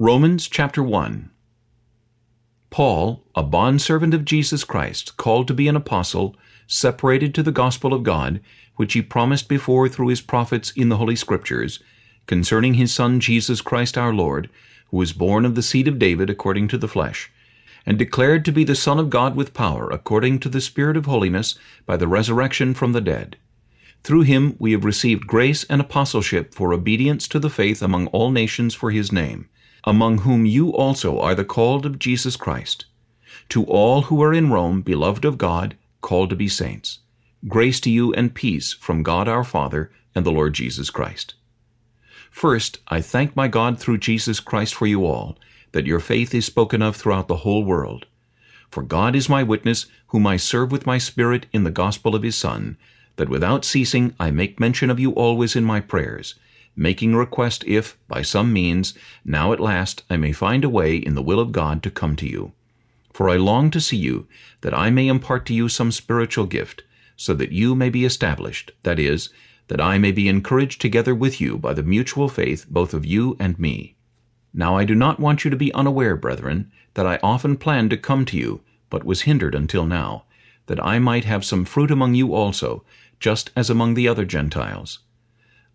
Romans chapter 1 Paul, a bondservant of Jesus Christ, called to be an apostle, separated to the gospel of God, which he promised before through his prophets in the Holy Scriptures, concerning his Son Jesus Christ our Lord, who was born of the seed of David according to the flesh, and declared to be the Son of God with power, according to the Spirit of holiness, by the resurrection from the dead. Through him we have received grace and apostleship for obedience to the faith among all nations for his name, among whom you also are the called of Jesus Christ. To all who are in Rome, beloved of God, called to be saints. Grace to you and peace from God our Father and the Lord Jesus Christ. First, I thank my God through Jesus Christ for you all, that your faith is spoken of throughout the whole world. For God is my witness, whom I serve with my spirit in the gospel of his Son, that without ceasing I make mention of you always in my prayers, making request if, by some means, now at last I may find a way in the will of God to come to you. For I long to see you, that I may impart to you some spiritual gift, so that you may be established, that is, that I may be encouraged together with you by the mutual faith both of you and me. Now I do not want you to be unaware, brethren, that I often planned to come to you, but was hindered until now, that I might have some fruit among you also, just as among the other Gentiles.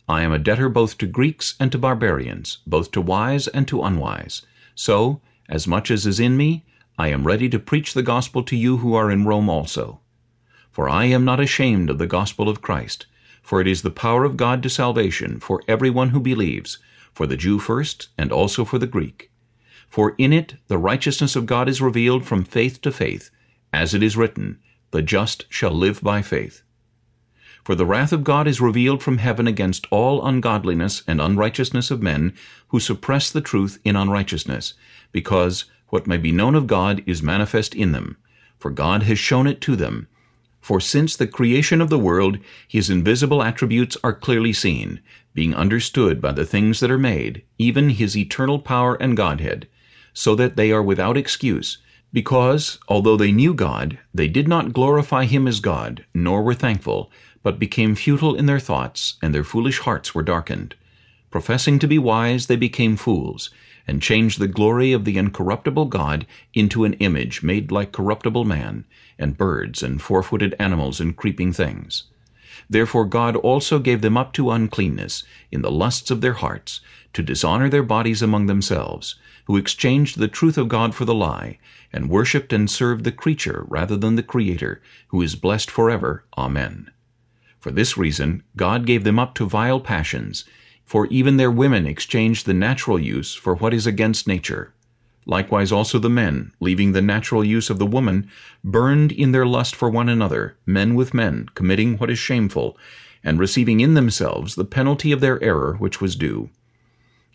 I am a debtor both to Greeks and to barbarians, both to wise and to unwise. So, as much as is in me, I am ready to preach the gospel to you who are in Rome also. For I am not ashamed of the gospel of Christ, for it is the power of God to salvation for everyone who believes, for the Jew first, and also for the Greek. For in it the righteousness of God is revealed from faith to faith, as it is written, The just shall live by faith. For the wrath of God is revealed from heaven against all ungodliness and unrighteousness of men who suppress the truth in unrighteousness, because what may be known of God is manifest in them, for God has shown it to them. For since the creation of the world, his invisible attributes are clearly seen, being understood by the things that are made, even his eternal power and Godhead, so that they are without excuse, because, although they knew God, they did not glorify him as God, nor were thankful, but became futile in their thoughts, and their foolish hearts were darkened. Professing to be wise, they became fools, and changed the glory of the incorruptible God into an image made like corruptible man, and birds, and four-footed animals, and creeping things. Therefore God also gave them up to uncleanness, in the lusts of their hearts, to dishonor their bodies among themselves, who exchanged the truth of God for the lie, and worshipped and served the creature rather than the Creator, who is blessed forever. Amen. For this reason, God gave them up to vile passions, for even their women exchanged the natural use for what is against nature. Likewise also the men, leaving the natural use of the woman, burned in their lust for one another, men with men, committing what is shameful, and receiving in themselves the penalty of their error which was due.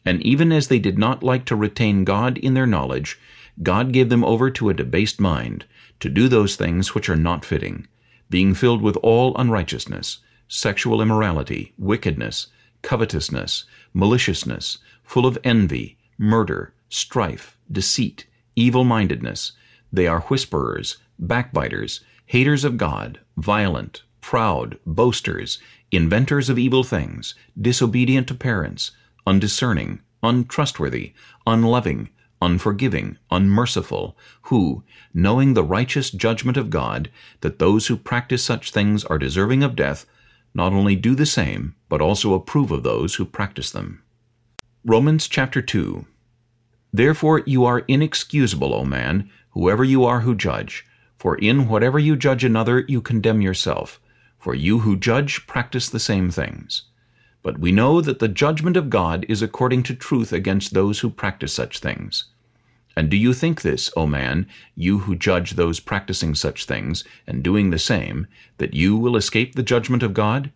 And even as they did not like to retain God in their knowledge, God gave them over to a debased mind, to do those things which are not fitting, being filled with all unrighteousness, sexual immorality, wickedness, covetousness, maliciousness, full of envy, murder, strife, deceit, evil-mindedness. They are whisperers, backbiters, haters of God, violent, proud, boasters, inventors of evil things, disobedient to parents, undiscerning, untrustworthy, unloving, unforgiving, unmerciful, who, knowing the righteous judgment of God, that those who practice such things are deserving of death, not only do the same, but also approve of those who practice them. Romans chapter 2 Therefore you are inexcusable, O man, whoever you are who judge, for in whatever you judge another you condemn yourself, for you who judge practice the same things. But we know that the judgment of God is according to truth against those who practice such things. And do you think this, O man, you who judge those practicing such things, and doing the same, that you will escape the judgment of God?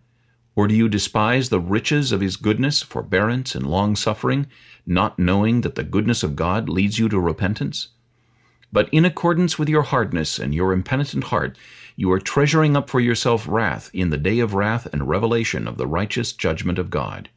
Or do you despise the riches of his goodness, forbearance, and long-suffering, not knowing that the goodness of God leads you to repentance? But in accordance with your hardness and your impenitent heart, you are treasuring up for yourself wrath in the day of wrath and revelation of the righteous judgment of God,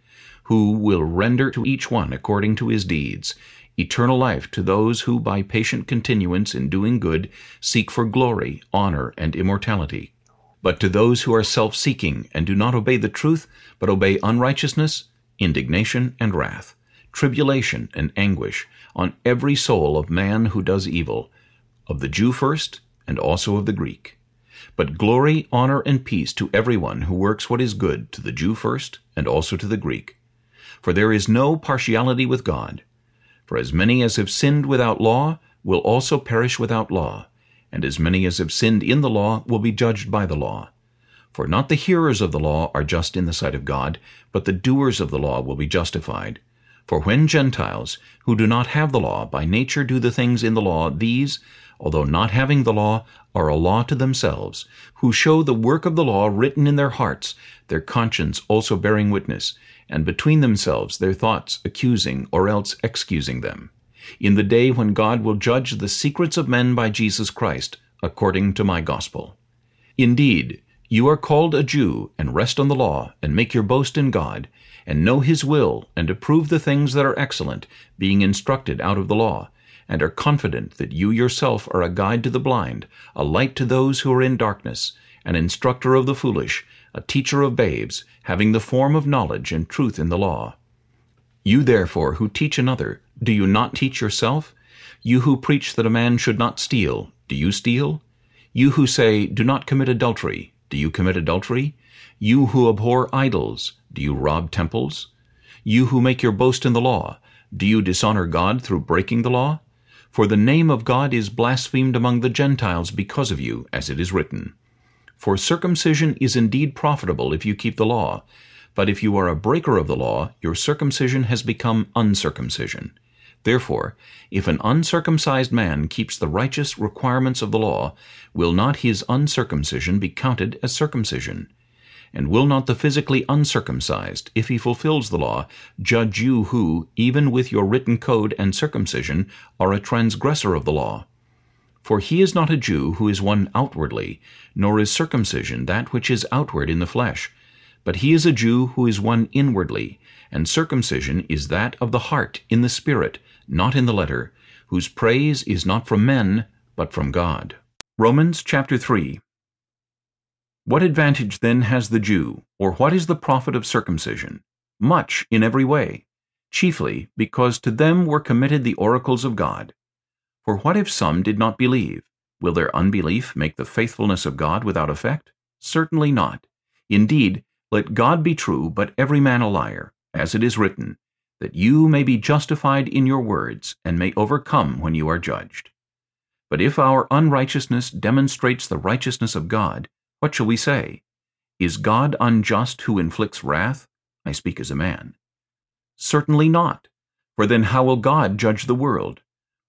who will render to each one according to his deeds, eternal life to those who by patient continuance in doing good seek for glory, honor, and immortality. But to those who are self-seeking and do not obey the truth, but obey unrighteousness, indignation and wrath, tribulation and anguish on every soul of man who does evil, of the Jew first, and also of the Greek. But glory, honor, and peace to everyone who works what is good, to the Jew first, and also to the Greek. For there is no partiality with God. For as many as have sinned without law will also perish without law, and as many as have sinned in the law will be judged by the law. For not the hearers of the law are just in the sight of God, but the doers of the law will be justified. For when Gentiles, who do not have the law, by nature do the things in the law, these, although not having the law, are a law to themselves, who show the work of the law written in their hearts, their conscience also bearing witness, and between themselves their thoughts accusing or else excusing them, in the day when God will judge the secrets of men by Jesus Christ, according to my gospel. Indeed, you are called a Jew, and rest on the law, and make your boast in God, and know his will, and approve the things that are excellent, being instructed out of the law, and are confident that you yourself are a guide to the blind, a light to those who are in darkness, an instructor of the foolish, a teacher of babes, having the form of knowledge and truth in the law. You therefore who teach another, do you not teach yourself? You who preach that a man should not steal, do you steal? You who say, Do not commit adultery, do you commit adultery? You who abhor idols, do you rob temples? You who make your boast in the law, do you dishonor God through breaking the law? For the name of God is blasphemed among the Gentiles because of you, as it is written. For circumcision is indeed profitable if you keep the law, but if you are a breaker of the law, your circumcision has become uncircumcision. Therefore, if an uncircumcised man keeps the righteous requirements of the law, will not his uncircumcision be counted as circumcision? And will not the physically uncircumcised, if he fulfills the law, judge you who, even with your written code and circumcision, are a transgressor of the law? For he is not a Jew who is one outwardly, nor is circumcision that which is outward in the flesh. But he is a Jew who is one inwardly, and circumcision is that of the heart in the spirit, not in the letter, whose praise is not from men, but from God. Romans chapter 3 what advantage then has the Jew, or what is the profit of circumcision? Much in every way, chiefly because to them were committed the oracles of God. For what if some did not believe? Will their unbelief make the faithfulness of God without effect? Certainly not. Indeed, let God be true, but every man a liar, as it is written, that you may be justified in your words, and may overcome when you are judged. But if our unrighteousness demonstrates the righteousness of God, what shall we say? Is God unjust who inflicts wrath? I speak as a man. Certainly not. For then how will God judge the world?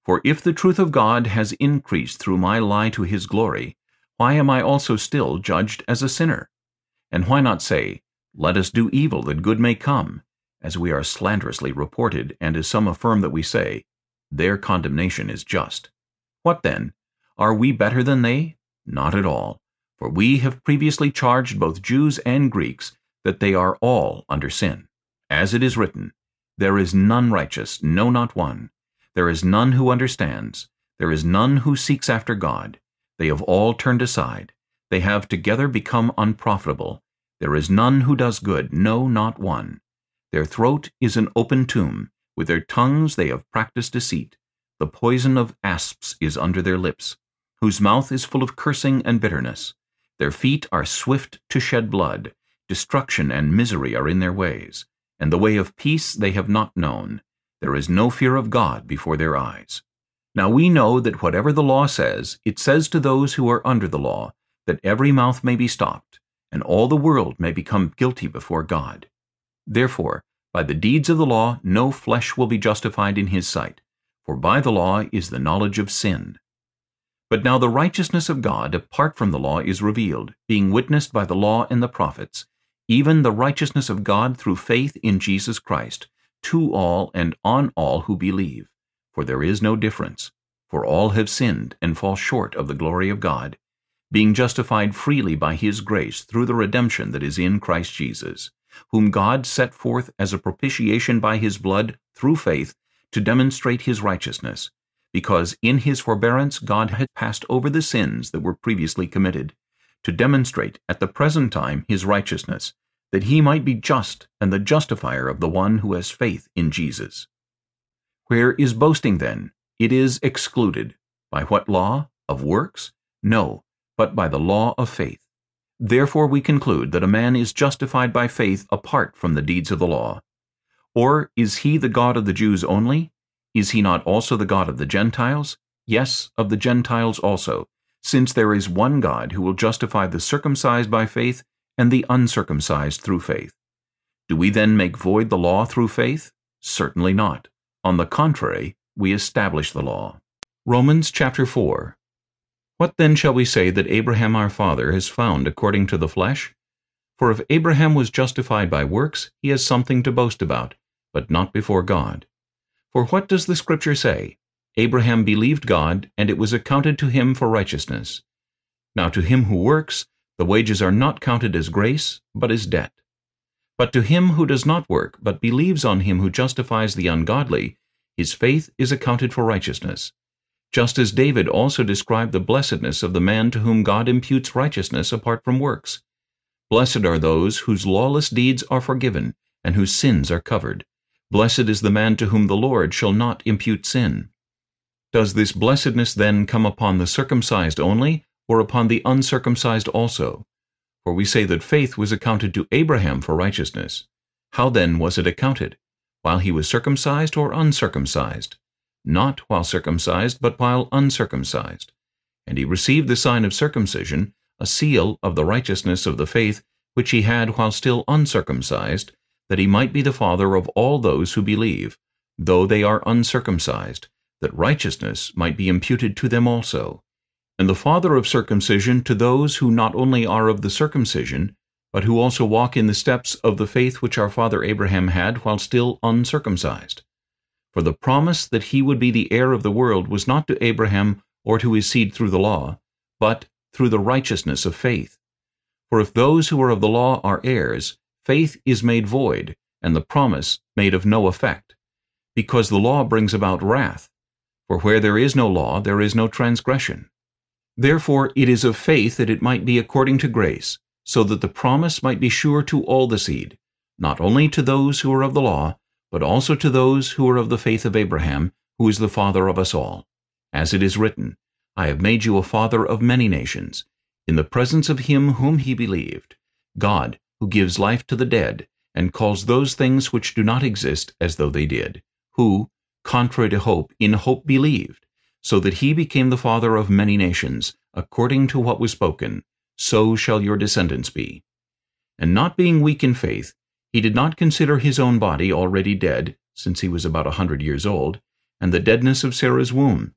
For if the truth of God has increased through my lie to his glory, why am I also still judged as a sinner? And why not say, Let us do evil that good may come, as we are slanderously reported, and as some affirm that we say, Their condemnation is just. What then? Are we better than they? Not at all. For we have previously charged both Jews and Greeks that they are all under sin. As it is written, There is none righteous, no not one. There is none who understands. There is none who seeks after God. They have all turned aside. They have together become unprofitable. There is none who does good, no, not one. Their throat is an open tomb. With their tongues they have practiced deceit. The poison of asps is under their lips, whose mouth is full of cursing and bitterness. Their feet are swift to shed blood. Destruction and misery are in their ways. And the way of peace they have not known. There is no fear of God before their eyes. Now we know that whatever the law says, it says to those who are under the law, that every mouth may be stopped, and all the world may become guilty before God. Therefore, by the deeds of the law no flesh will be justified in his sight, for by the law is the knowledge of sin. But now the righteousness of God apart from the law is revealed, being witnessed by the law and the prophets, even the righteousness of God through faith in Jesus Christ, to all and on all who believe. For there is no difference. For all have sinned and fall short of the glory of God, being justified freely by his grace through the redemption that is in Christ Jesus, whom God set forth as a propitiation by his blood through faith to demonstrate his righteousness, because in his forbearance God had passed over the sins that were previously committed, to demonstrate at the present time his righteousness, that he might be just and the justifier of the one who has faith in Jesus. Where is boasting then? It is excluded. By what law? Of works? No, but by the law of faith. Therefore we conclude that a man is justified by faith apart from the deeds of the law. Or is he the God of the Jews only? Is he not also the God of the Gentiles? Yes, of the Gentiles also, since there is one God who will justify the circumcised by faith and the uncircumcised through faith. Do we then make void the law through faith? Certainly not. On the contrary, we establish the law. Romans chapter 4 What then shall we say that Abraham our father has found according to the flesh? For if Abraham was justified by works, he has something to boast about, but not before God. For what does the Scripture say? Abraham believed God, and it was accounted to him for righteousness. Now to him who works, the wages are not counted as grace, but as debt. But to him who does not work, but believes on him who justifies the ungodly, his faith is accounted for righteousness. Just as David also described the blessedness of the man to whom God imputes righteousness apart from works. Blessed are those whose lawless deeds are forgiven, and whose sins are covered. Blessed is the man to whom the Lord shall not impute sin. Does this blessedness then come upon the circumcised only, or upon the uncircumcised also? For we say that faith was accounted to Abraham for righteousness. How then was it accounted? While he was circumcised or uncircumcised? Not while circumcised, but while uncircumcised. And he received the sign of circumcision, a seal of the righteousness of the faith which he had while still uncircumcised, that he might be the father of all those who believe, though they are uncircumcised, that righteousness might be imputed to them also and the father of circumcision to those who not only are of the circumcision, but who also walk in the steps of the faith which our father Abraham had while still uncircumcised. For the promise that he would be the heir of the world was not to Abraham or to his seed through the law, but through the righteousness of faith. For if those who are of the law are heirs, faith is made void, and the promise made of no effect, because the law brings about wrath. For where there is no law, there is no transgression. Therefore it is of faith that it might be according to grace, so that the promise might be sure to all the seed, not only to those who are of the law, but also to those who are of the faith of Abraham, who is the father of us all. As it is written, I have made you a father of many nations, in the presence of him whom he believed, God, who gives life to the dead, and calls those things which do not exist as though they did, who, contrary to hope, in hope believed, so that he became the father of many nations, according to what was spoken, so shall your descendants be. And not being weak in faith, he did not consider his own body already dead, since he was about a hundred years old, and the deadness of Sarah's womb.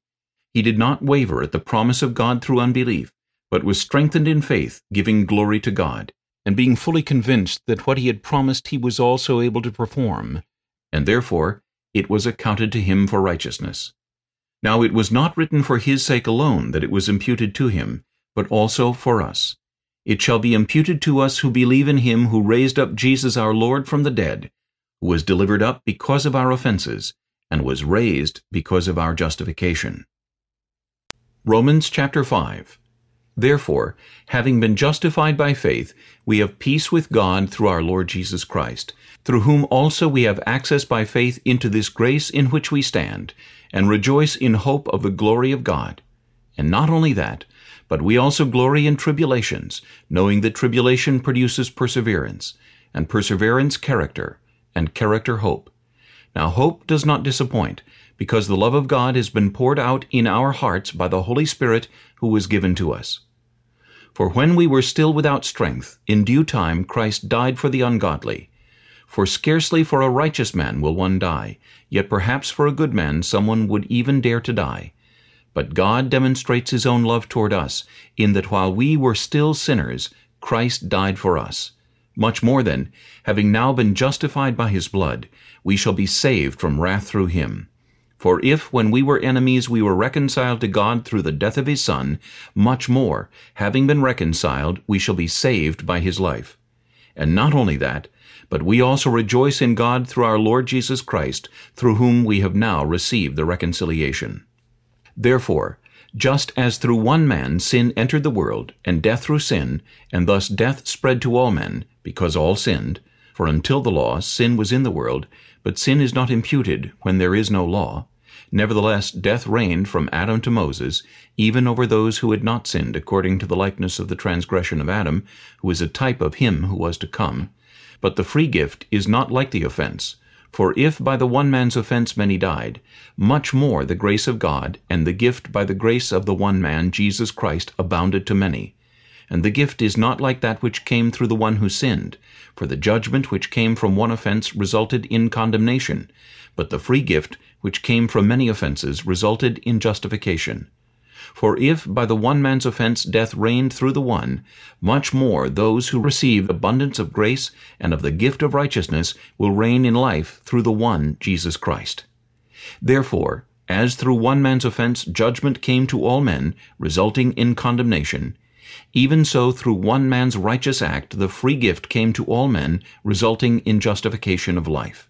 He did not waver at the promise of God through unbelief, but was strengthened in faith, giving glory to God, and being fully convinced that what he had promised he was also able to perform, and therefore it was accounted to him for righteousness. Now it was not written for his sake alone that it was imputed to him, but also for us. It shall be imputed to us who believe in him who raised up Jesus our Lord from the dead, who was delivered up because of our offenses, and was raised because of our justification. Romans chapter 5 Therefore, having been justified by faith, we have peace with God through our Lord Jesus Christ, through whom also we have access by faith into this grace in which we stand, and rejoice in hope of the glory of God. And not only that, but we also glory in tribulations, knowing that tribulation produces perseverance, and perseverance character, and character hope. Now hope does not disappoint, because the love of God has been poured out in our hearts by the Holy Spirit who was given to us. For when we were still without strength, in due time Christ died for the ungodly. For scarcely for a righteous man will one die, yet perhaps for a good man someone would even dare to die. But God demonstrates his own love toward us, in that while we were still sinners, Christ died for us. Much more then, having now been justified by his blood, we shall be saved from wrath through him. For if, when we were enemies, we were reconciled to God through the death of his Son, much more, having been reconciled, we shall be saved by his life. And not only that, but we also rejoice in God through our Lord Jesus Christ, through whom we have now received the reconciliation. Therefore, just as through one man sin entered the world, and death through sin, and thus death spread to all men, because all sinned, for until the law sin was in the world, But sin is not imputed when there is no law. Nevertheless, death reigned from Adam to Moses, even over those who had not sinned according to the likeness of the transgression of Adam, who is a type of him who was to come. But the free gift is not like the offense. For if by the one man's offense many died, much more the grace of God and the gift by the grace of the one man, Jesus Christ, abounded to many. And the gift is not like that which came through the one who sinned, for the judgment which came from one offense resulted in condemnation, but the free gift which came from many offenses resulted in justification. For if by the one man's offense death reigned through the one, much more those who receive abundance of grace and of the gift of righteousness will reign in life through the one Jesus Christ. Therefore, as through one man's offense judgment came to all men, resulting in condemnation, even so through one man's righteous act the free gift came to all men, resulting in justification of life.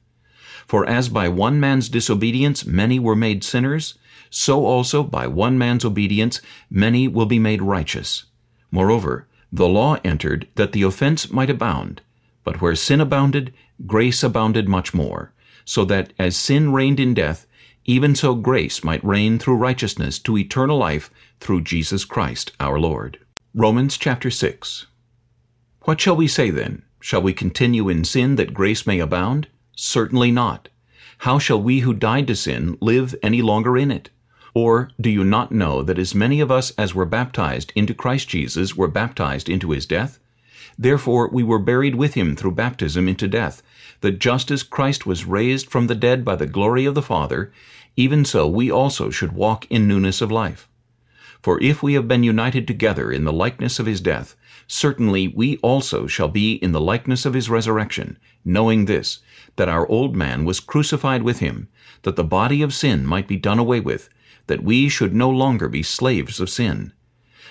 For as by one man's disobedience many were made sinners, so also by one man's obedience many will be made righteous. Moreover, the law entered that the offense might abound, but where sin abounded, grace abounded much more, so that as sin reigned in death, even so grace might reign through righteousness to eternal life through Jesus Christ our Lord. Romans chapter 6 What shall we say then? Shall we continue in sin that grace may abound? Certainly not. How shall we who died to sin live any longer in it? Or do you not know that as many of us as were baptized into Christ Jesus were baptized into his death? Therefore we were buried with him through baptism into death, that just as Christ was raised from the dead by the glory of the Father, even so we also should walk in newness of life. For if we have been united together in the likeness of his death, certainly we also shall be in the likeness of his resurrection, knowing this, that our old man was crucified with him, that the body of sin might be done away with, that we should no longer be slaves of sin.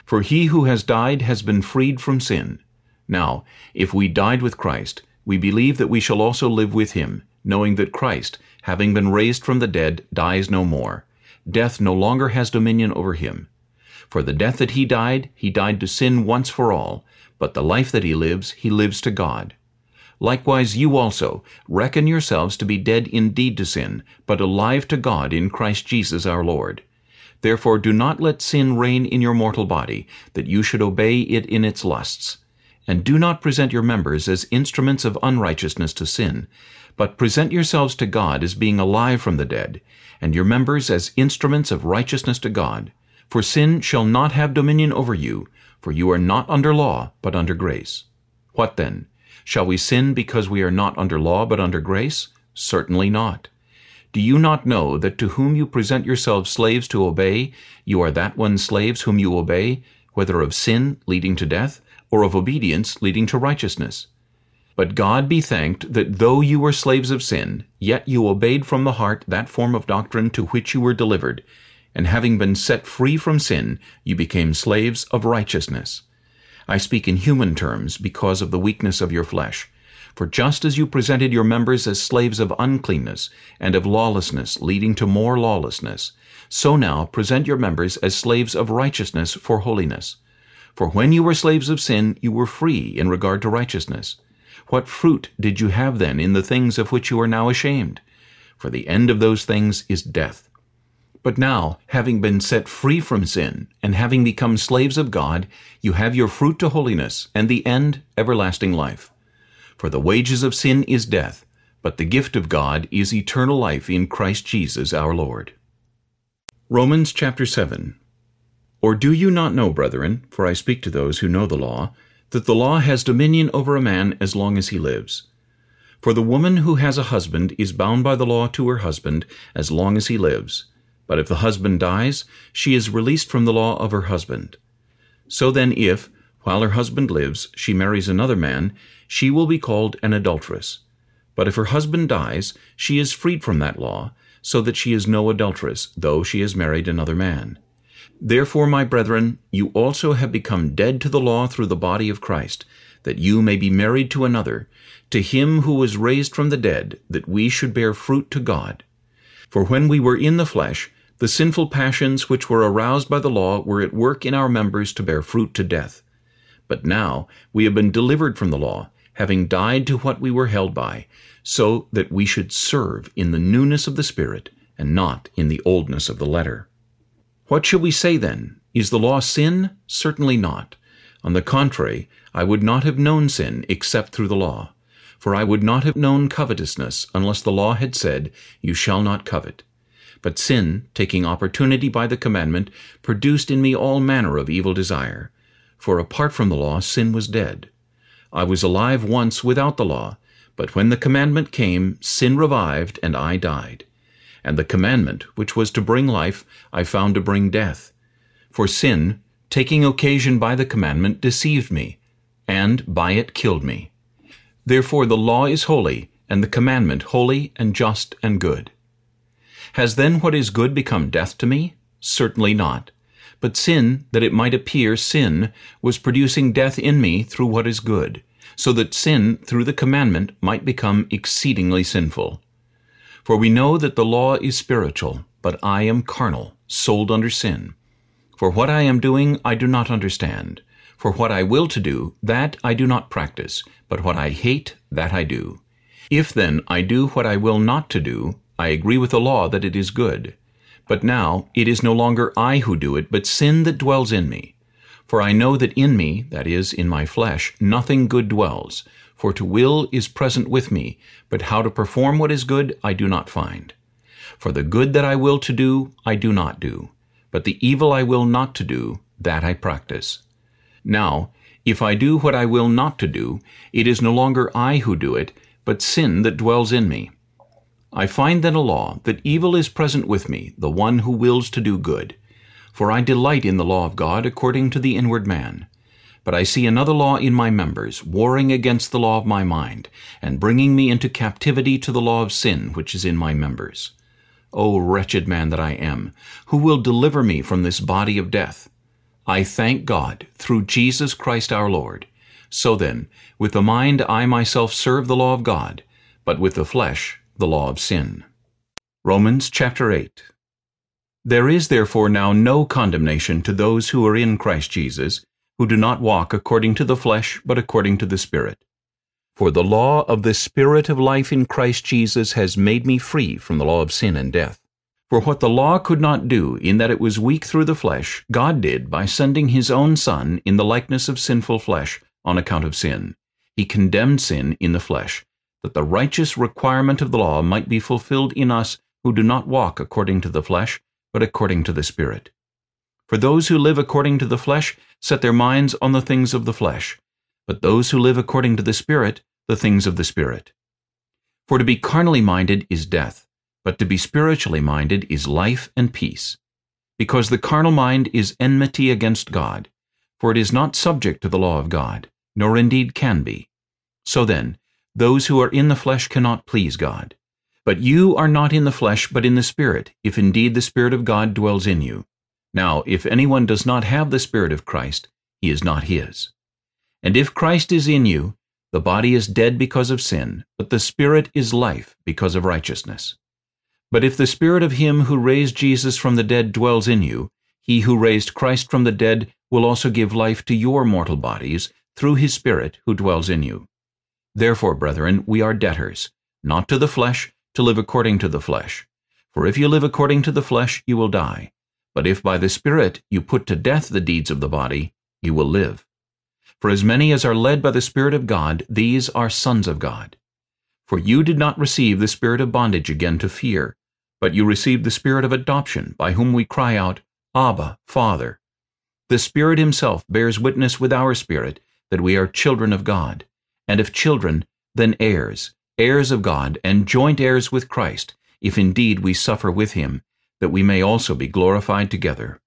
For he who has died has been freed from sin. Now, if we died with Christ, we believe that we shall also live with him, knowing that Christ, having been raised from the dead, dies no more. Death no longer has dominion over him. For the death that he died, he died to sin once for all, but the life that he lives, he lives to God. Likewise you also, reckon yourselves to be dead indeed to sin, but alive to God in Christ Jesus our Lord. Therefore do not let sin reign in your mortal body, that you should obey it in its lusts. And do not present your members as instruments of unrighteousness to sin, but present yourselves to God as being alive from the dead, and your members as instruments of righteousness to God. For sin shall not have dominion over you, for you are not under law, but under grace. What then? Shall we sin because we are not under law, but under grace? Certainly not. Do you not know that to whom you present yourselves slaves to obey, you are that one slaves whom you obey, whether of sin leading to death, or of obedience leading to righteousness? But God be thanked that though you were slaves of sin, yet you obeyed from the heart that form of doctrine to which you were delivered, and having been set free from sin, you became slaves of righteousness. I speak in human terms because of the weakness of your flesh. For just as you presented your members as slaves of uncleanness and of lawlessness leading to more lawlessness, so now present your members as slaves of righteousness for holiness. For when you were slaves of sin, you were free in regard to righteousness. What fruit did you have then in the things of which you are now ashamed? For the end of those things is death. But now, having been set free from sin, and having become slaves of God, you have your fruit to holiness, and the end everlasting life. For the wages of sin is death, but the gift of God is eternal life in Christ Jesus our Lord. Romans chapter 7 Or do you not know, brethren, for I speak to those who know the law, that the law has dominion over a man as long as he lives? For the woman who has a husband is bound by the law to her husband as long as he lives. But if the husband dies, she is released from the law of her husband. So then if, while her husband lives, she marries another man, she will be called an adulteress. But if her husband dies, she is freed from that law, so that she is no adulteress, though she has married another man. Therefore, my brethren, you also have become dead to the law through the body of Christ, that you may be married to another, to him who was raised from the dead, that we should bear fruit to God. For when we were in the flesh, the sinful passions which were aroused by the law were at work in our members to bear fruit to death. But now we have been delivered from the law, having died to what we were held by, so that we should serve in the newness of the Spirit, and not in the oldness of the letter. What shall we say then? Is the law sin? Certainly not. On the contrary, I would not have known sin except through the law. For I would not have known covetousness unless the law had said, You shall not covet. But sin, taking opportunity by the commandment, produced in me all manner of evil desire. For apart from the law, sin was dead. I was alive once without the law, but when the commandment came, sin revived, and I died. And the commandment, which was to bring life, I found to bring death. For sin, taking occasion by the commandment, deceived me, and by it killed me. Therefore the law is holy, and the commandment holy and just and good. Has then what is good become death to me? Certainly not. But sin, that it might appear sin, was producing death in me through what is good, so that sin through the commandment might become exceedingly sinful. For we know that the law is spiritual, but I am carnal, sold under sin. For what I am doing I do not understand. For what I will to do, that I do not practice, but what I hate, that I do. If then I do what I will not to do, I agree with the law that it is good. But now it is no longer I who do it, but sin that dwells in me. For I know that in me, that is, in my flesh, nothing good dwells. For to will is present with me, but how to perform what is good I do not find. For the good that I will to do, I do not do. But the evil I will not to do, that I practice. Now, if I do what I will not to do, it is no longer I who do it, but sin that dwells in me. I find then a law, that evil is present with me, the one who wills to do good. For I delight in the law of God according to the inward man. But I see another law in my members, warring against the law of my mind, and bringing me into captivity to the law of sin which is in my members. O wretched man that I am, who will deliver me from this body of death? I thank God through Jesus Christ our Lord. So then, with the mind I myself serve the law of God, but with the flesh the law of sin. Romans chapter 8 There is therefore now no condemnation to those who are in Christ Jesus, who do not walk according to the flesh, but according to the Spirit. For the law of the Spirit of life in Christ Jesus has made me free from the law of sin and death. For what the law could not do, in that it was weak through the flesh, God did by sending his own Son in the likeness of sinful flesh on account of sin. He condemned sin in the flesh, that the righteous requirement of the law might be fulfilled in us who do not walk according to the flesh, but according to the Spirit. For those who live according to the flesh set their minds on the things of the flesh, but those who live according to the Spirit, the things of the Spirit. For to be carnally minded is death, but to be spiritually minded is life and peace. Because the carnal mind is enmity against God, for it is not subject to the law of God, nor indeed can be. So then, those who are in the flesh cannot please God. But you are not in the flesh, but in the Spirit, if indeed the Spirit of God dwells in you. Now, if anyone does not have the Spirit of Christ, he is not his. And if Christ is in you, the body is dead because of sin, but the Spirit is life because of righteousness. But if the Spirit of him who raised Jesus from the dead dwells in you, he who raised Christ from the dead will also give life to your mortal bodies through his Spirit who dwells in you. Therefore, brethren, we are debtors, not to the flesh, to live according to the flesh. For if you live according to the flesh, you will die. But if by the Spirit you put to death the deeds of the body, you will live. For as many as are led by the Spirit of God, these are sons of God. For you did not receive the spirit of bondage again to fear, but you received the spirit of adoption, by whom we cry out, Abba, Father. The Spirit himself bears witness with our spirit that we are children of God, and if children, then heirs, heirs of God, and joint heirs with Christ, if indeed we suffer with him, that we may also be glorified together.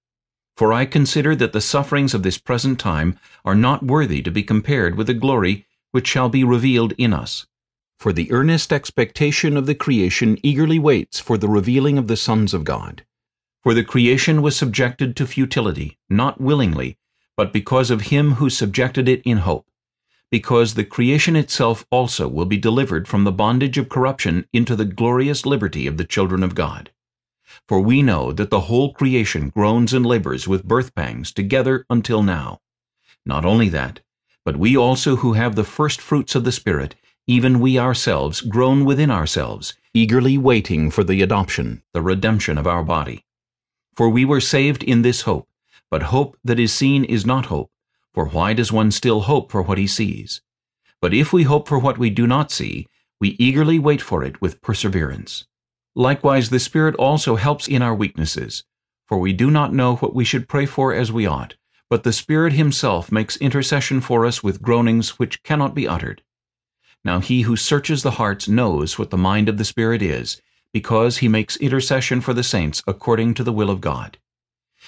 For I consider that the sufferings of this present time are not worthy to be compared with the glory which shall be revealed in us. For the earnest expectation of the creation eagerly waits for the revealing of the sons of God. For the creation was subjected to futility, not willingly, but because of him who subjected it in hope. Because the creation itself also will be delivered from the bondage of corruption into the glorious liberty of the children of God. For we know that the whole creation groans and labors with birth pangs together until now. Not only that, But we also who have the first fruits of the Spirit, even we ourselves, groan within ourselves, eagerly waiting for the adoption, the redemption of our body. For we were saved in this hope, but hope that is seen is not hope. For why does one still hope for what he sees? But if we hope for what we do not see, we eagerly wait for it with perseverance. Likewise the Spirit also helps in our weaknesses, for we do not know what we should pray for as we ought, but the Spirit himself makes intercession for us with groanings which cannot be uttered. Now he who searches the hearts knows what the mind of the Spirit is, because he makes intercession for the saints according to the will of God.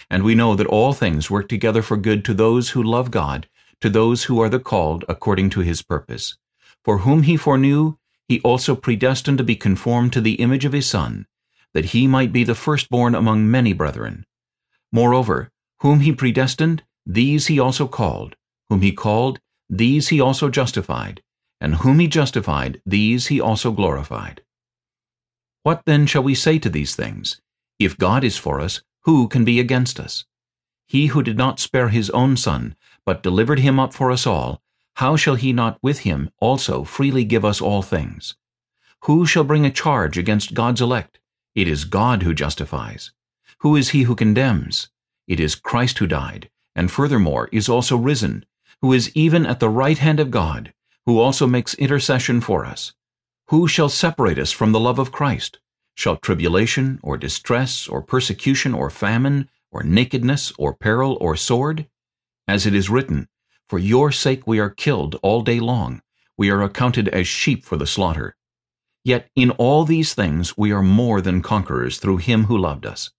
And we know that all things work together for good to those who love God, to those who are the called according to his purpose. For whom he foreknew, he also predestined to be conformed to the image of his Son, that he might be the firstborn among many brethren. Moreover, whom he predestined, these he also called. Whom he called, these he also justified. And whom he justified, these he also glorified. What then shall we say to these things? If God is for us, who can be against us? He who did not spare his own Son, but delivered him up for us all, how shall he not with him also freely give us all things? Who shall bring a charge against God's elect? It is God who justifies. Who is he who condemns? It is Christ who died, and furthermore is also risen, who is even at the right hand of God, who also makes intercession for us. Who shall separate us from the love of Christ? Shall tribulation, or distress, or persecution, or famine, or nakedness, or peril, or sword? As it is written, For your sake we are killed all day long, we are accounted as sheep for the slaughter. Yet in all these things we are more than conquerors through him who loved us.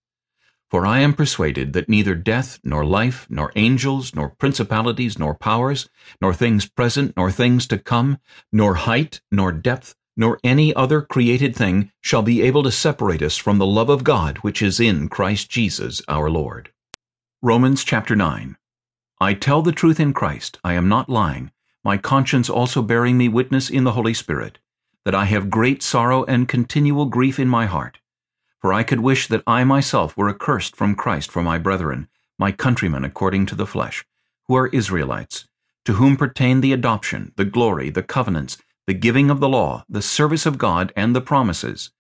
For I am persuaded that neither death, nor life, nor angels, nor principalities, nor powers, nor things present, nor things to come, nor height, nor depth, nor any other created thing shall be able to separate us from the love of God which is in Christ Jesus our Lord. Romans chapter 9 I tell the truth in Christ, I am not lying, my conscience also bearing me witness in the Holy Spirit, that I have great sorrow and continual grief in my heart. For I could wish that I myself were accursed from Christ for my brethren, my countrymen according to the flesh, who are Israelites, to whom pertain the adoption, the glory, the covenants, the giving of the law, the service of God, and the promises,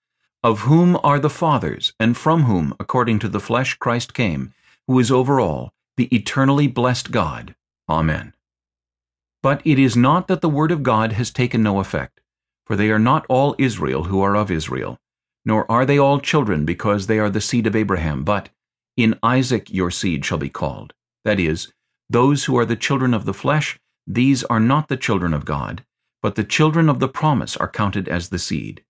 of whom are the fathers, and from whom, according to the flesh, Christ came, who is over all, the eternally blessed God. Amen. But it is not that the word of God has taken no effect, for they are not all Israel who are of Israel, nor are they all children because they are the seed of Abraham, but in Isaac your seed shall be called. That is, those who are the children of the flesh, these are not the children of God, but the children of the promise are counted as the seed.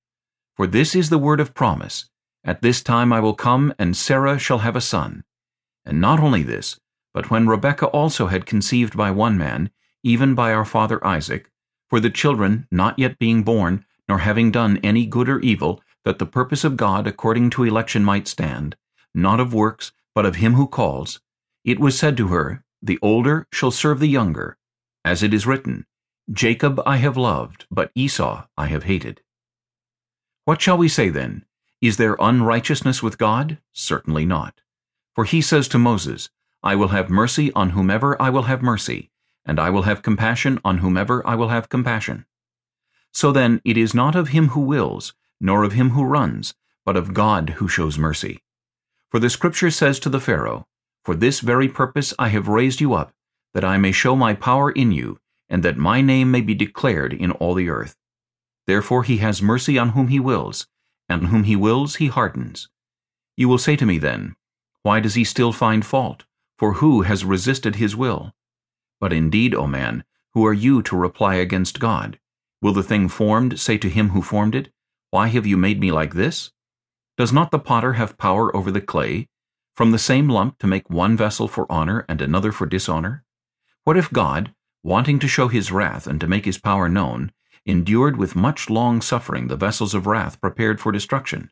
For this is the word of promise, At this time I will come, and Sarah shall have a son. And not only this, but when Rebekah also had conceived by one man, even by our father Isaac, for the children not yet being born, nor having done any good or evil, that the purpose of God according to election might stand, not of works, but of him who calls, it was said to her, The older shall serve the younger. As it is written, Jacob I have loved, but Esau I have hated. What shall we say then? Is there unrighteousness with God? Certainly not. For he says to Moses, I will have mercy on whomever I will have mercy, and I will have compassion on whomever I will have compassion. So then it is not of him who wills, nor of him who runs, but of God who shows mercy. For the Scripture says to the Pharaoh, For this very purpose I have raised you up, that I may show my power in you, and that my name may be declared in all the earth. Therefore he has mercy on whom he wills, and whom he wills he hardens. You will say to me then, Why does he still find fault? For who has resisted his will? But indeed, O man, who are you to reply against God? Will the thing formed say to him who formed it, Why have you made me like this? Does not the potter have power over the clay, from the same lump to make one vessel for honor and another for dishonor? What if God, wanting to show his wrath and to make his power known, endured with much long suffering the vessels of wrath prepared for destruction,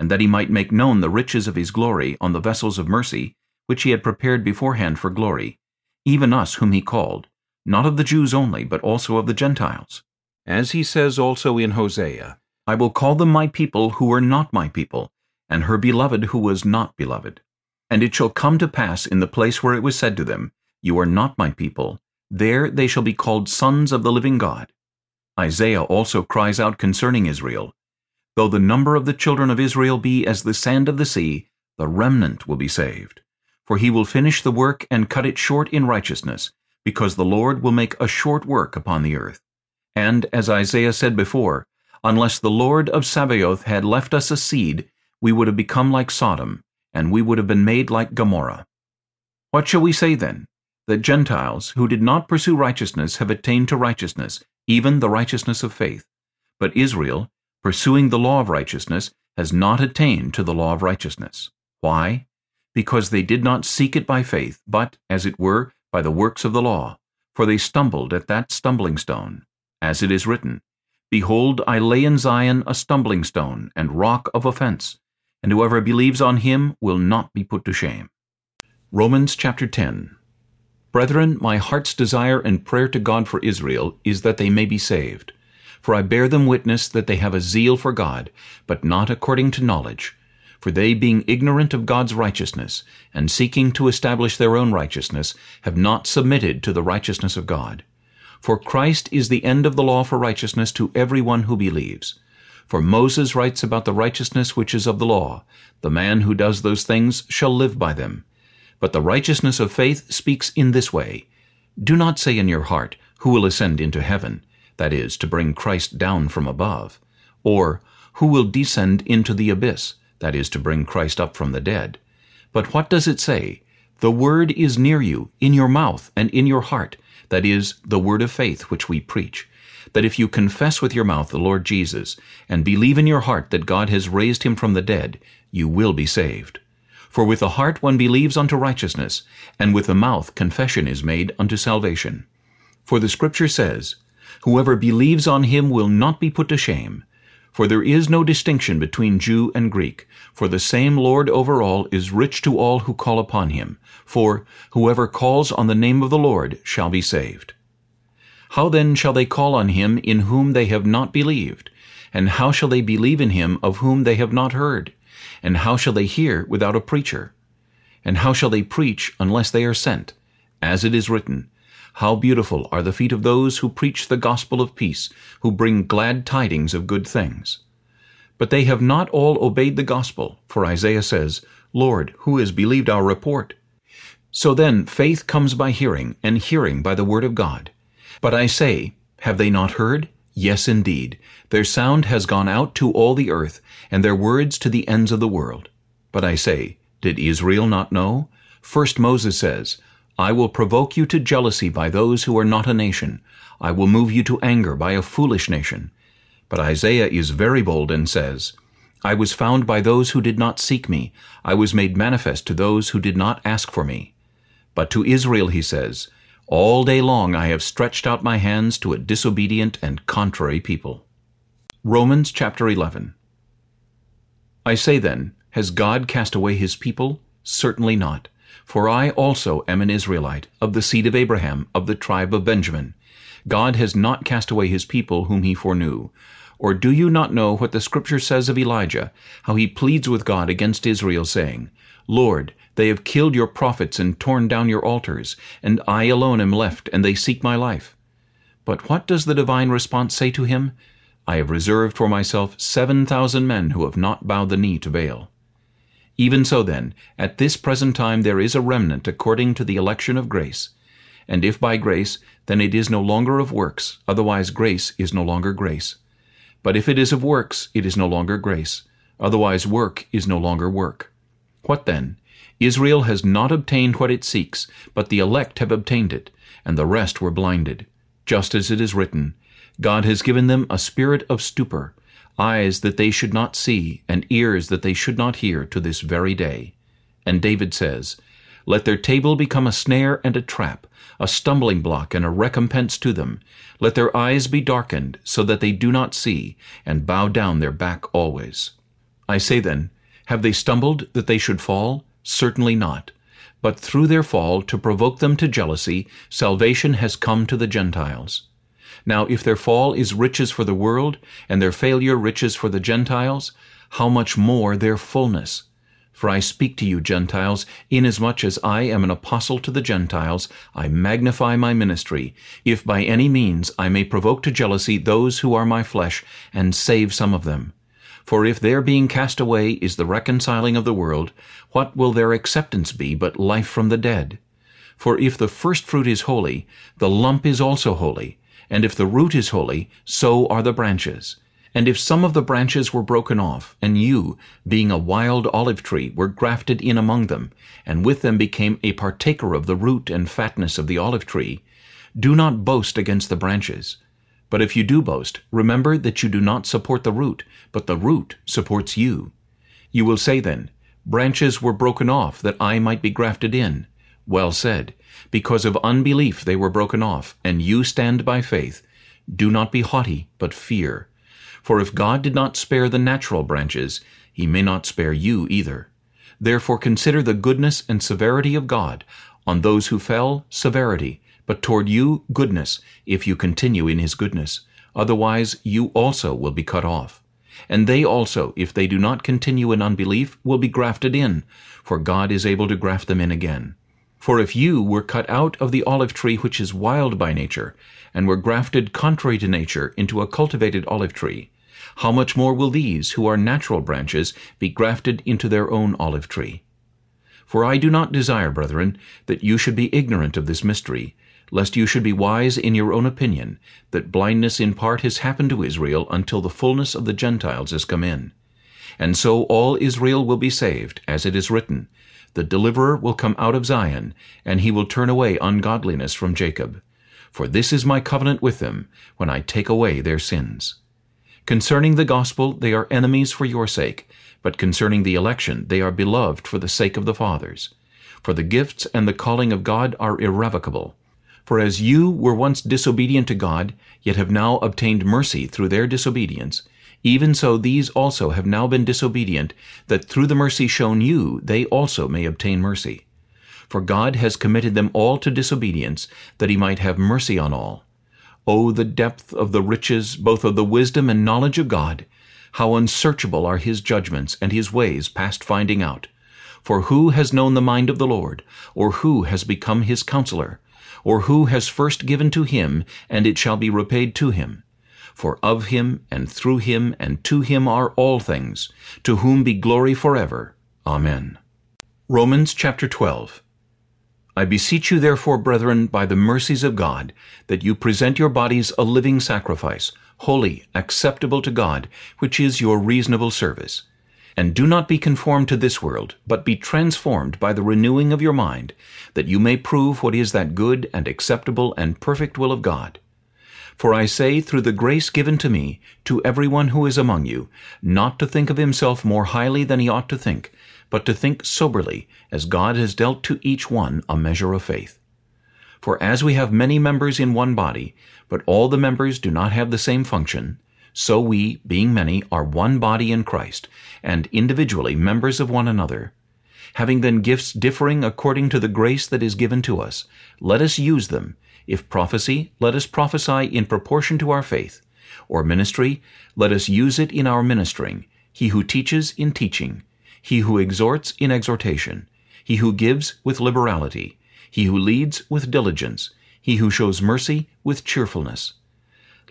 and that he might make known the riches of his glory on the vessels of mercy, which he had prepared beforehand for glory, even us whom he called, not of the Jews only, but also of the Gentiles. As he says also in Hosea, I will call them my people who were not my people, and her beloved who was not beloved. And it shall come to pass in the place where it was said to them, You are not my people, There they shall be called sons of the living God. Isaiah also cries out concerning Israel, Though the number of the children of Israel be as the sand of the sea, the remnant will be saved. For he will finish the work and cut it short in righteousness, because the Lord will make a short work upon the earth. And, as Isaiah said before, unless the Lord of Sabaoth had left us a seed, we would have become like Sodom, and we would have been made like Gomorrah. What shall we say then? That Gentiles, who did not pursue righteousness, have attained to righteousness, even the righteousness of faith. But Israel, pursuing the law of righteousness, has not attained to the law of righteousness. Why? Because they did not seek it by faith, but, as it were, by the works of the law. For they stumbled at that stumbling stone. As it is written, Behold, I lay in Zion a stumbling stone and rock of offense, and whoever believes on him will not be put to shame. Romans chapter 10 Brethren, my heart's desire and prayer to God for Israel is that they may be saved. For I bear them witness that they have a zeal for God, but not according to knowledge. For they, being ignorant of God's righteousness, and seeking to establish their own righteousness, have not submitted to the righteousness of God. For Christ is the end of the law for righteousness to every one who believes. For Moses writes about the righteousness which is of the law, The man who does those things shall live by them. But the righteousness of faith speaks in this way, Do not say in your heart, Who will ascend into heaven? that is, to bring Christ down from above, or who will descend into the abyss, that is, to bring Christ up from the dead. But what does it say? The word is near you, in your mouth and in your heart, that is, the word of faith which we preach, that if you confess with your mouth the Lord Jesus, and believe in your heart that God has raised him from the dead, you will be saved. For with the heart one believes unto righteousness, and with the mouth confession is made unto salvation. For the Scripture says, Whoever believes on him will not be put to shame. For there is no distinction between Jew and Greek, for the same Lord over all is rich to all who call upon him. For whoever calls on the name of the Lord shall be saved. How then shall they call on him in whom they have not believed? And how shall they believe in him of whom they have not heard? And how shall they hear without a preacher? And how shall they preach unless they are sent? As it is written, how beautiful are the feet of those who preach the gospel of peace, who bring glad tidings of good things. But they have not all obeyed the gospel, for Isaiah says, Lord, who has believed our report? So then faith comes by hearing, and hearing by the word of God. But I say, have they not heard? Yes, indeed. Their sound has gone out to all the earth, and their words to the ends of the world. But I say, did Israel not know? First Moses says, I will provoke you to jealousy by those who are not a nation. I will move you to anger by a foolish nation. But Isaiah is very bold and says, I was found by those who did not seek me. I was made manifest to those who did not ask for me. But to Israel he says, All day long I have stretched out my hands to a disobedient and contrary people. Romans chapter 11 I say then, has God cast away his people? Certainly not. For I also am an Israelite, of the seed of Abraham, of the tribe of Benjamin. God has not cast away his people whom he foreknew. Or do you not know what the Scripture says of Elijah, how he pleads with God against Israel, saying, Lord, they have killed your prophets and torn down your altars, and I alone am left, and they seek my life. But what does the divine response say to him? I have reserved for myself seven thousand men who have not bowed the knee to Baal. Even so then, at this present time there is a remnant according to the election of grace. And if by grace, then it is no longer of works, otherwise grace is no longer grace. But if it is of works, it is no longer grace, otherwise work is no longer work. What then? Israel has not obtained what it seeks, but the elect have obtained it, and the rest were blinded. Just as it is written, God has given them a spirit of stupor, eyes that they should not see, and ears that they should not hear to this very day. And David says, Let their table become a snare and a trap, a stumbling block and a recompense to them. Let their eyes be darkened, so that they do not see, and bow down their back always. I say then, have they stumbled that they should fall? Certainly not. But through their fall, to provoke them to jealousy, salvation has come to the Gentiles. Now if their fall is riches for the world, and their failure riches for the Gentiles, how much more their fullness? For I speak to you, Gentiles, inasmuch as I am an apostle to the Gentiles, I magnify my ministry, if by any means I may provoke to jealousy those who are my flesh, and save some of them. For if their being cast away is the reconciling of the world, what will their acceptance be but life from the dead? For if the first fruit is holy, the lump is also holy, and if the root is holy, so are the branches. And if some of the branches were broken off, and you, being a wild olive tree, were grafted in among them, and with them became a partaker of the root and fatness of the olive tree, do not boast against the branches. But if you do boast, remember that you do not support the root, but the root supports you. You will say then, Branches were broken off that I might be grafted in. Well said. Because of unbelief they were broken off, and you stand by faith. Do not be haughty, but fear. For if God did not spare the natural branches, he may not spare you either. Therefore consider the goodness and severity of God. On those who fell, severity, but toward you goodness, if you continue in his goodness. Otherwise you also will be cut off. And they also, if they do not continue in unbelief, will be grafted in, for God is able to graft them in again. For if you were cut out of the olive tree which is wild by nature, and were grafted contrary to nature into a cultivated olive tree, how much more will these, who are natural branches, be grafted into their own olive tree? For I do not desire, brethren, that you should be ignorant of this mystery, lest you should be wise in your own opinion, that blindness in part has happened to Israel until the fullness of the Gentiles is come in. And so all Israel will be saved, as it is written, The deliverer will come out of Zion, and he will turn away ungodliness from Jacob. For this is my covenant with them, when I take away their sins. Concerning the gospel they are enemies for your sake, but concerning the election they are beloved for the sake of the fathers. For the gifts and the calling of God are irrevocable. For as you were once disobedient to God, yet have now obtained mercy through their disobedience, even so these also have now been disobedient, that through the mercy shown you they also may obtain mercy. For God has committed them all to disobedience, that he might have mercy on all. O the depth of the riches both of the wisdom and knowledge of God! How unsearchable are his judgments and his ways past finding out! For who has known the mind of the Lord? Or who has become his counselor? Or who has first given to him, and it shall be repaid to him? For of him, and through him, and to him are all things, to whom be glory forever. Amen. Romans chapter 12 I beseech you therefore, brethren, by the mercies of God, that you present your bodies a living sacrifice, holy, acceptable to God, which is your reasonable service. And do not be conformed to this world, but be transformed by the renewing of your mind, that you may prove what is that good and acceptable and perfect will of God. For I say, through the grace given to me, to everyone who is among you, not to think of himself more highly than he ought to think, but to think soberly, as God has dealt to each one a measure of faith. For as we have many members in one body, but all the members do not have the same function, so we, being many, are one body in Christ, and individually members of one another. Having then gifts differing according to the grace that is given to us, let us use them. If prophecy, let us prophesy in proportion to our faith. Or ministry, let us use it in our ministering. He who teaches in teaching he who exhorts in exhortation, he who gives with liberality, he who leads with diligence, he who shows mercy with cheerfulness.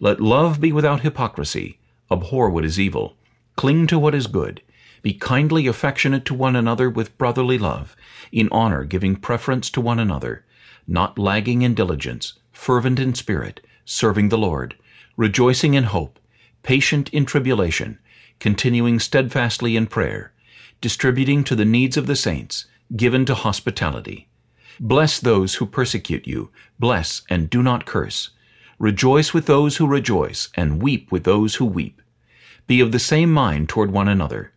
Let love be without hypocrisy, abhor what is evil, cling to what is good, be kindly affectionate to one another with brotherly love, in honor giving preference to one another, not lagging in diligence, fervent in spirit, serving the Lord, rejoicing in hope, patient in tribulation, continuing steadfastly in prayer, distributing to the needs of the saints, given to hospitality. Bless those who persecute you, bless and do not curse. Rejoice with those who rejoice, and weep with those who weep. Be of the same mind toward one another.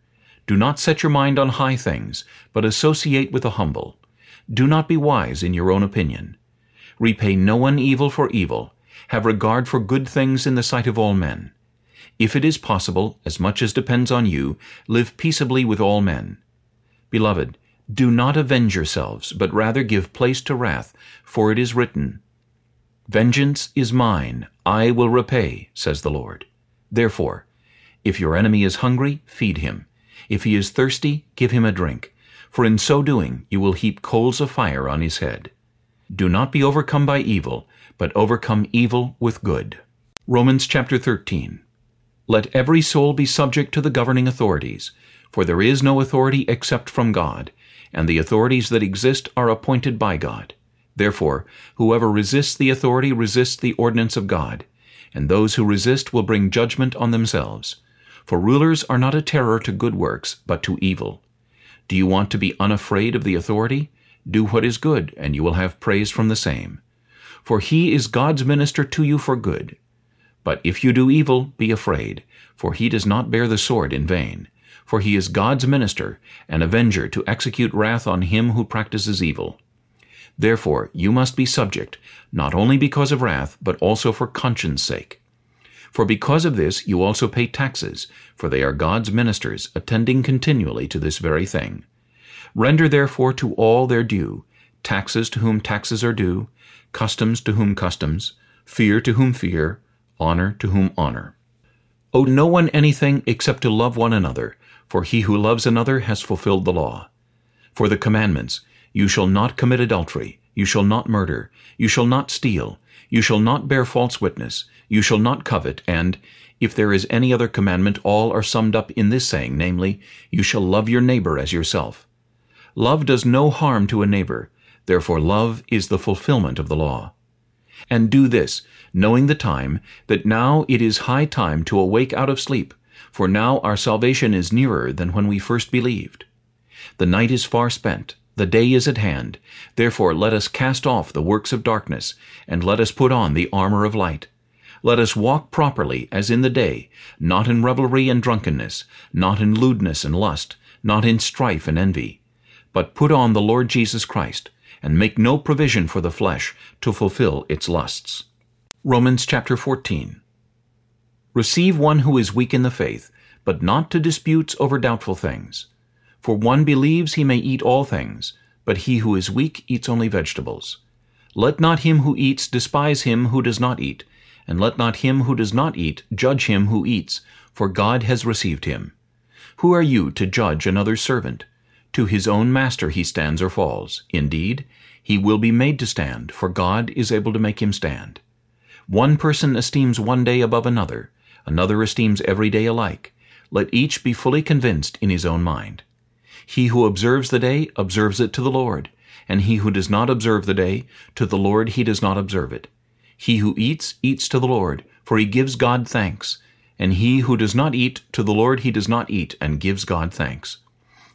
Do not set your mind on high things, but associate with the humble. Do not be wise in your own opinion. Repay no one evil for evil. Have regard for good things in the sight of all men. If it is possible, as much as depends on you, live peaceably with all men. Beloved, do not avenge yourselves, but rather give place to wrath, for it is written, Vengeance is mine, I will repay, says the Lord. Therefore, if your enemy is hungry, feed him. If he is thirsty, give him a drink. for in so doing you will heap coals of fire on his head. Do not be overcome by evil, but overcome evil with good. Romans chapter 13 Let every soul be subject to the governing authorities, for there is no authority except from God, and the authorities that exist are appointed by God. Therefore, whoever resists the authority resists the ordinance of God, and those who resist will bring judgment on themselves. For rulers are not a terror to good works, but to evil. Do you want to be unafraid of the authority? Do what is good, and you will have praise from the same. For he is God's minister to you for good. But if you do evil, be afraid, for he does not bear the sword in vain. For he is God's minister, an avenger to execute wrath on him who practices evil. Therefore you must be subject, not only because of wrath, but also for conscience sake. For because of this you also pay taxes, for they are God's ministers, attending continually to this very thing. Render therefore to all their due, taxes to whom taxes are due, customs to whom customs, fear to whom fear, honor to whom honor. Owe no one anything except to love one another, for he who loves another has fulfilled the law. For the commandments, you shall not commit adultery, you shall not murder, you shall not steal, you shall not bear false witness, you shall not covet, and, if there is any other commandment, all are summed up in this saying, namely, you shall love your neighbor as yourself. Love does no harm to a neighbor, therefore love is the fulfillment of the law. And do this, knowing the time, that now it is high time to awake out of sleep, for now our salvation is nearer than when we first believed. The night is far spent, the day is at hand. Therefore let us cast off the works of darkness, and let us put on the armor of light. Let us walk properly as in the day, not in revelry and drunkenness, not in lewdness and lust, not in strife and envy. But put on the Lord Jesus Christ, and make no provision for the flesh to fulfill its lusts. Romans chapter 14 Receive one who is weak in the faith, but not to disputes over doubtful things. For one believes he may eat all things, but he who is weak eats only vegetables. Let not him who eats despise him who does not eat, and let not him who does not eat judge him who eats, for God has received him. Who are you to judge another's servant? To his own master he stands or falls. Indeed, he will be made to stand, for God is able to make him stand. One person esteems one day above another, another esteems every day alike. Let each be fully convinced in his own mind. He who observes the day observes it to the Lord, and he who does not observe the day, to the Lord he does not observe it. He who eats, eats to the Lord, for he gives God thanks, and he who does not eat, to the Lord he does not eat, and gives God thanks.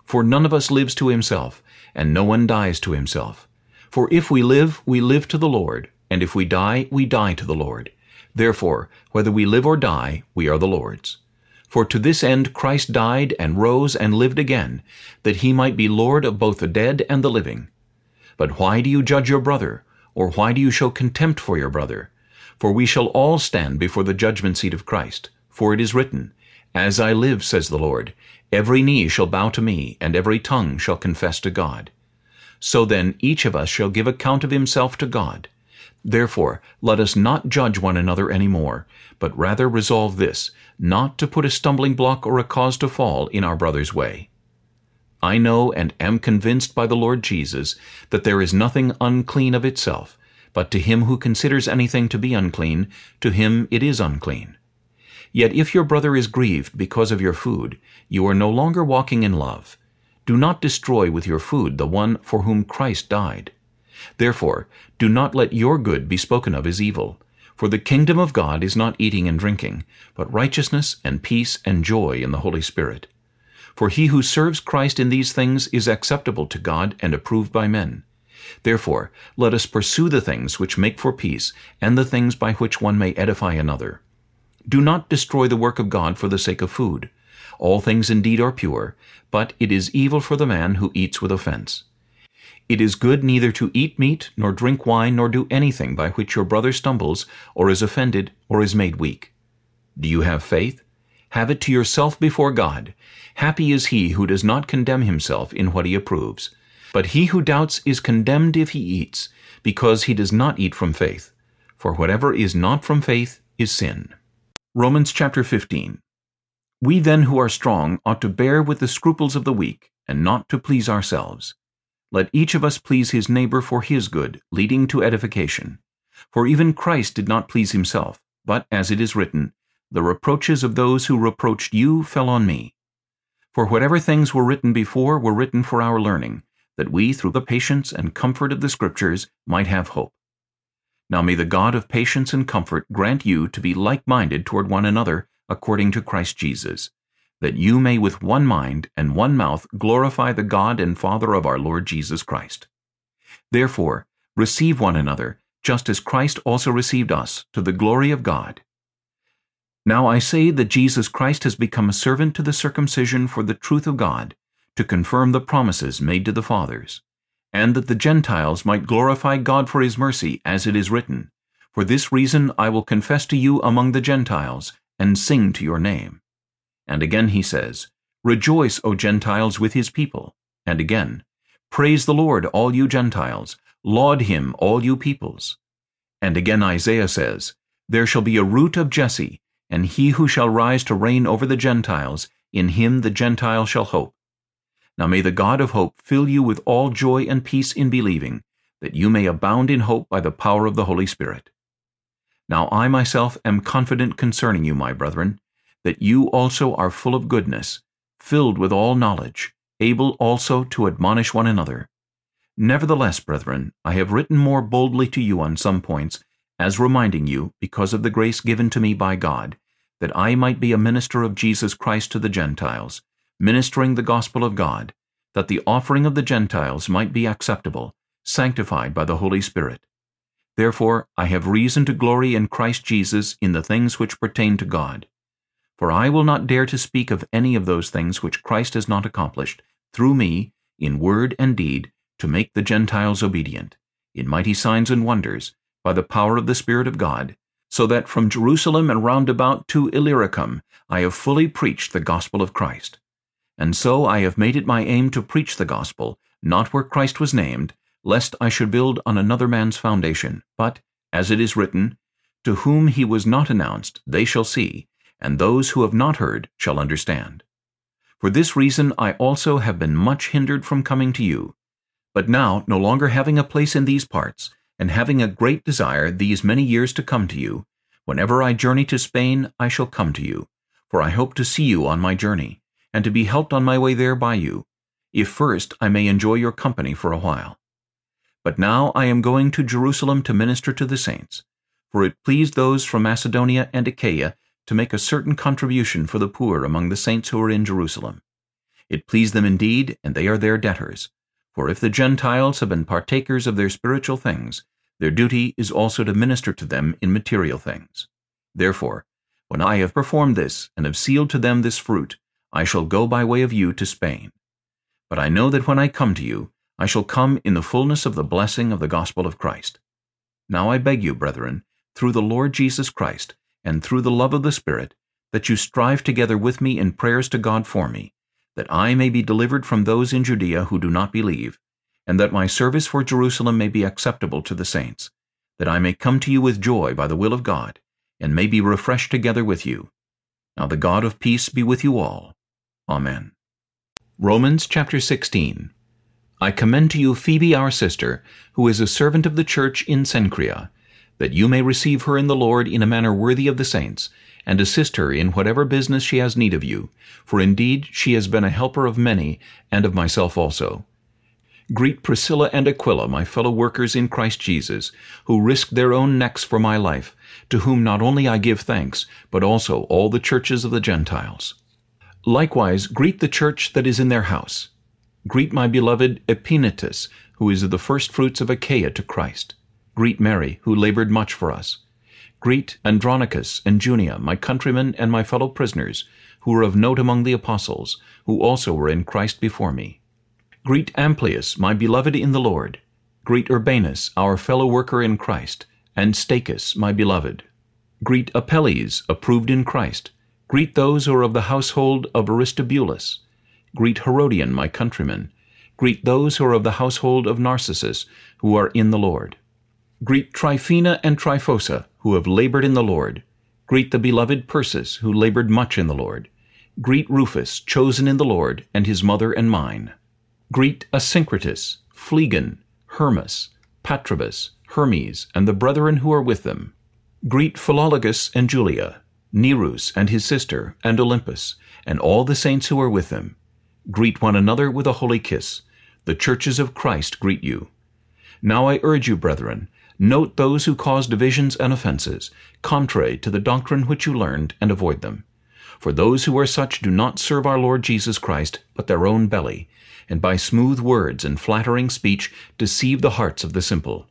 For none of us lives to himself, and no one dies to himself. For if we live, we live to the Lord, and if we die, we die to the Lord. Therefore, whether we live or die, we are the Lord's. For to this end Christ died and rose and lived again, that he might be Lord of both the dead and the living. But why do you judge your brother? Or why do you show contempt for your brother? For we shall all stand before the judgment seat of Christ. For it is written, As I live, says the Lord, every knee shall bow to me, and every tongue shall confess to God. So then each of us shall give account of himself to God. Therefore, let us not judge one another any more, but rather resolve this, not to put a stumbling block or a cause to fall in our brother's way. I know and am convinced by the Lord Jesus that there is nothing unclean of itself, but to him who considers anything to be unclean, to him it is unclean. Yet if your brother is grieved because of your food, you are no longer walking in love. Do not destroy with your food the one for whom Christ died. Therefore, do not let your good be spoken of as evil. For the kingdom of God is not eating and drinking, but righteousness and peace and joy in the Holy Spirit. For he who serves Christ in these things is acceptable to God and approved by men. Therefore, let us pursue the things which make for peace, and the things by which one may edify another. Do not destroy the work of God for the sake of food. All things indeed are pure, but it is evil for the man who eats with offense. It is good neither to eat meat, nor drink wine, nor do anything by which your brother stumbles, or is offended, or is made weak. Do you have faith? Have it to yourself before God. Happy is he who does not condemn himself in what he approves. But he who doubts is condemned if he eats, because he does not eat from faith. For whatever is not from faith is sin. Romans chapter 15 We then who are strong ought to bear with the scruples of the weak, and not to please ourselves. Let each of us please his neighbor for his good, leading to edification. For even Christ did not please himself, but, as it is written, The reproaches of those who reproached you fell on me. For whatever things were written before were written for our learning, that we, through the patience and comfort of the Scriptures, might have hope. Now may the God of patience and comfort grant you to be like-minded toward one another, according to Christ Jesus, that you may with one mind and one mouth glorify the God and Father of our Lord Jesus Christ. Therefore, receive one another, just as Christ also received us, to the glory of God. Now I say that Jesus Christ has become a servant to the circumcision for the truth of God, to confirm the promises made to the fathers, and that the Gentiles might glorify God for his mercy, as it is written, For this reason I will confess to you among the Gentiles, and sing to your name. And again he says, Rejoice, O Gentiles, with his people. And again, Praise the Lord, all you Gentiles. Laud him, all you peoples. And again Isaiah says, There shall be a root of Jesse, and he who shall rise to reign over the Gentiles, in him the Gentile shall hope. Now may the God of hope fill you with all joy and peace in believing, that you may abound in hope by the power of the Holy Spirit. Now I myself am confident concerning you, my brethren, that you also are full of goodness, filled with all knowledge, able also to admonish one another. Nevertheless, brethren, I have written more boldly to you on some points, as reminding you, because of the grace given to me by God, that I might be a minister of Jesus Christ to the Gentiles, ministering the gospel of God, that the offering of the Gentiles might be acceptable, sanctified by the Holy Spirit. Therefore I have reason to glory in Christ Jesus in the things which pertain to God. For I will not dare to speak of any of those things which Christ has not accomplished, through me, in word and deed, to make the Gentiles obedient, in mighty signs and wonders, by the power of the Spirit of God, so that from Jerusalem and round about to Illyricum I have fully preached the gospel of Christ. And so I have made it my aim to preach the gospel, not where Christ was named, lest I should build on another man's foundation, but, as it is written, To whom he was not announced, they shall see, and those who have not heard shall understand. For this reason I also have been much hindered from coming to you. But now, no longer having a place in these parts, and having a great desire these many years to come to you, whenever I journey to Spain I shall come to you, for I hope to see you on my journey, and to be helped on my way there by you, if first I may enjoy your company for a while. But now I am going to Jerusalem to minister to the saints, for it pleased those from Macedonia and Achaia to make a certain contribution for the poor among the saints who are in Jerusalem. It pleased them indeed, and they are their debtors. For if the Gentiles have been partakers of their spiritual things, their duty is also to minister to them in material things. Therefore, when I have performed this, and have sealed to them this fruit, I shall go by way of you to Spain. But I know that when I come to you, I shall come in the fullness of the blessing of the gospel of Christ. Now I beg you, brethren, through the Lord Jesus Christ, and through the love of the Spirit, that you strive together with me in prayers to God for me, that I may be delivered from those in Judea who do not believe, and that my service for Jerusalem may be acceptable to the saints, that I may come to you with joy by the will of God, and may be refreshed together with you. Now the God of peace be with you all. Amen. Romans chapter 16 I commend to you Phoebe our sister, who is a servant of the church in Cenchrea, that you may receive her in the Lord in a manner worthy of the saints, and assist her in whatever business she has need of you, for indeed she has been a helper of many, and of myself also. Greet Priscilla and Aquila, my fellow workers in Christ Jesus, who risked their own necks for my life, to whom not only I give thanks, but also all the churches of the Gentiles. Likewise greet the church that is in their house. Greet my beloved Epaenetus, who is of the firstfruits of Achaia to Christ. Greet Mary, who labored much for us. Greet Andronicus and Junia, my countrymen and my fellow prisoners, who were of note among the apostles, who also were in Christ before me. Greet Amplias, my beloved in the Lord. Greet Urbanus, our fellow worker in Christ, and Stachys, my beloved. Greet Apelles, approved in Christ. Greet those who are of the household of Aristobulus. Greet Herodion, my countryman. Greet those who are of the household of Narcissus, who are in the Lord. Greet Tryphena and Tryphosa, who have labored in the Lord. Greet the beloved Persis, who labored much in the Lord. Greet Rufus, chosen in the Lord, and his mother and mine. Greet Asyncritus, Phlegon, Hermas, Patrobas, Hermes, and the brethren who are with them. Greet Philologus and Julia, Nereus and his sister, and Olympas, and all the saints who are with them. Greet one another with a holy kiss. The churches of Christ greet you. Now I urge you, brethren, note those who cause divisions and offenses, contrary to the doctrine which you learned, and avoid them. For those who are such do not serve our Lord Jesus Christ, but their own belly, and by smooth words and flattering speech deceive the hearts of the simple.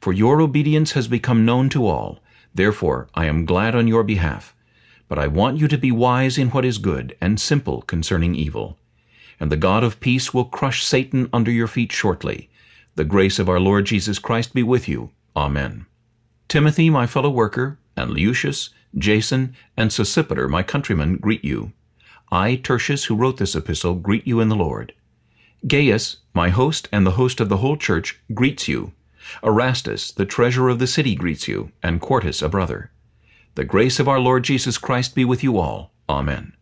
For your obedience has become known to all, therefore I am glad on your behalf. But I want you to be wise in what is good, and simple concerning evil. And the God of peace will crush Satan under your feet shortly. The grace of our Lord Jesus Christ be with you. Amen. Timothy, my fellow worker, and Lucius, Jason, and Sosipater, my countrymen, greet you. I, Tertius, who wrote this epistle, greet you in the Lord. Gaius, my host and the host of the whole church, greets you. Erastus, the treasurer of the city, greets you, and Quartus, a brother. The grace of our Lord Jesus Christ be with you all. Amen.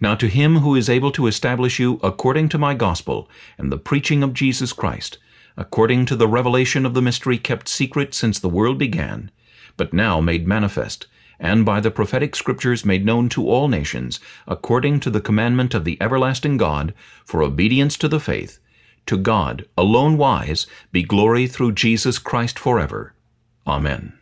Now to him who is able to establish you according to my gospel and the preaching of Jesus Christ, according to the revelation of the mystery kept secret since the world began, but now made manifest, and by the prophetic scriptures made known to all nations, according to the commandment of the everlasting God, for obedience to the faith, to God, alone wise, be glory through Jesus Christ forever. Amen.